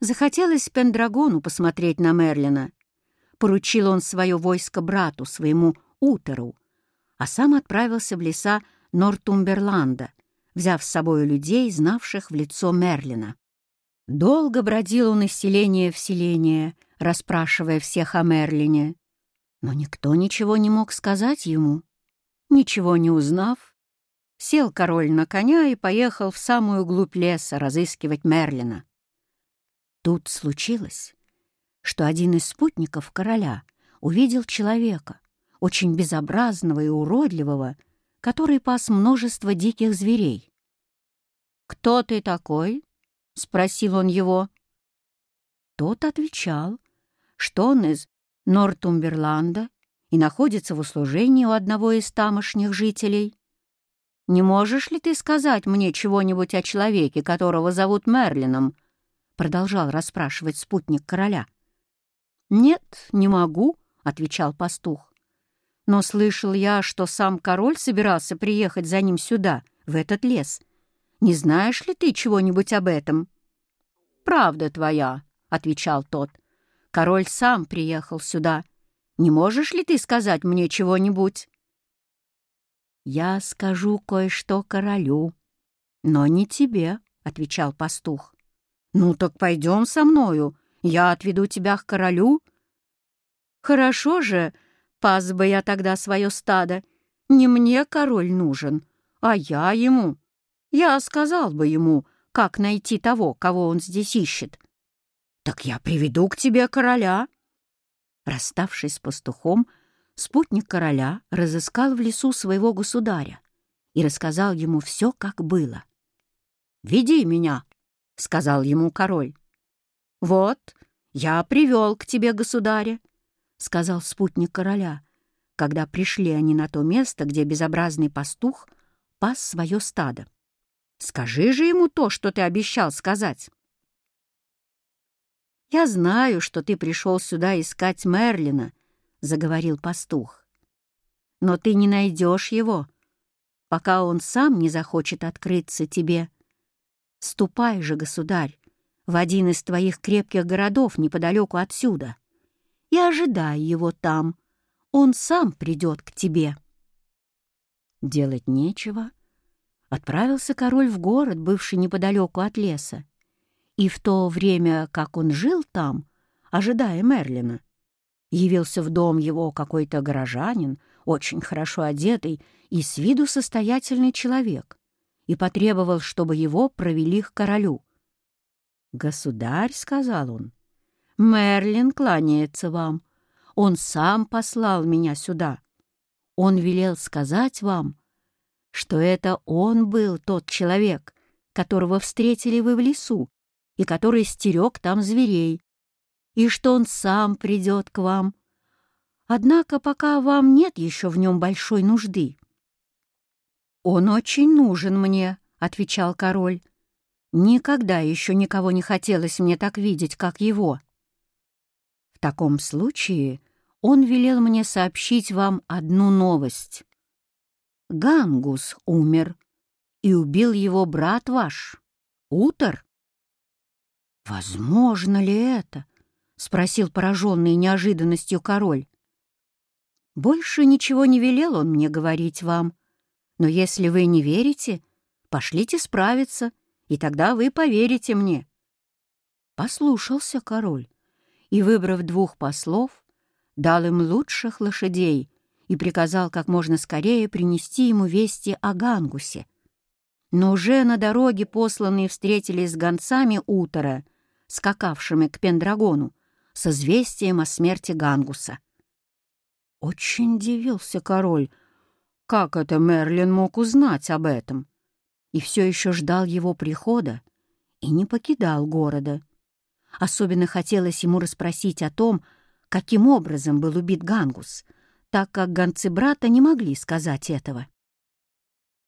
Захотелось Пендрагону посмотреть на Мерлина. Поручил он свое войско брату, своему Утеру, а сам отправился в леса Нортумберланда, взяв с собой людей, знавших в лицо Мерлина. Долго бродил он из селения в селение, расспрашивая всех о Мерлине, но никто ничего не мог сказать ему. Ничего не узнав, сел король на коня и поехал в самую глубь леса разыскивать Мерлина. Тут случилось, что один из спутников короля увидел человека, очень безобразного и уродливого, который пас множество диких зверей. «Кто ты такой?» — спросил он его. Тот отвечал, что он из Нортумберланда и находится в услужении у одного из тамошних жителей. «Не можешь ли ты сказать мне чего-нибудь о человеке, которого зовут Мерлином?» — продолжал расспрашивать спутник короля. «Нет, не могу», — отвечал пастух. «Но слышал я, что сам король собирался приехать за ним сюда, в этот лес. Не знаешь ли ты чего-нибудь об этом?» «Правда твоя», — отвечал тот. «Король сам приехал сюда. Не можешь ли ты сказать мне чего-нибудь?» «Я скажу кое-что королю, но не тебе», — отвечал пастух. «Ну так пойдем со мною, я отведу тебя к королю». «Хорошо же, пас бы я тогда свое стадо. Не мне король нужен, а я ему. Я сказал бы ему, как найти того, кого он здесь ищет. Так я приведу к тебе короля». Расставшись с пастухом, спутник короля разыскал в лесу своего государя и рассказал ему все, как было. «Веди меня», — сказал ему король. «Вот, я привел к тебе государя», — сказал спутник короля, когда пришли они на то место, где безобразный пастух пас свое стадо. «Скажи же ему то, что ты обещал сказать». «Я знаю, что ты пришел сюда искать Мерлина», — заговорил пастух. «Но ты не найдешь его, пока он сам не захочет открыться тебе. Ступай же, государь, в один из твоих крепких городов неподалеку отсюда и ожидай его там. Он сам придет к тебе». Делать нечего. Отправился король в город, бывший неподалеку от леса. И в то время, как он жил там, ожидая Мерлина, явился в дом его какой-то горожанин, очень хорошо одетый и с виду состоятельный человек, и потребовал, чтобы его провели к королю. «Государь», — сказал он, — «Мерлин кланяется вам. Он сам послал меня сюда. Он велел сказать вам, что это он был тот человек, которого встретили вы в лесу и который стерег там зверей, и что он сам придет к вам. Однако пока вам нет еще в нем большой нужды». «Он очень нужен мне», — отвечал король. Никогда еще никого не хотелось мне так видеть, как его. В таком случае он велел мне сообщить вам одну новость. Гангус умер, и убил его брат ваш, Утор. «Возможно ли это?» — спросил пораженный неожиданностью король. «Больше ничего не велел он мне говорить вам, но если вы не верите, пошлите справиться, и тогда вы поверите мне». Послушался король и, выбрав двух послов, дал им лучших лошадей и приказал как можно скорее принести ему вести о Гангусе. Но уже на дороге посланные встретились с гонцами Утора, скакавшими к Пендрагону, с известием о смерти Гангуса. Очень дивился король, как это Мерлин мог узнать об этом и все еще ждал его прихода и не покидал города. Особенно хотелось ему расспросить о том, каким образом был убит Гангус, так как гонцы брата не могли сказать этого.